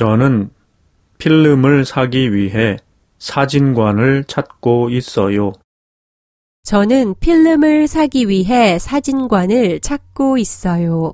저는 필름을 사기 위해 사진관을 찾고 있어요. 저는 필름을 사기 위해 사진관을 찾고 있어요.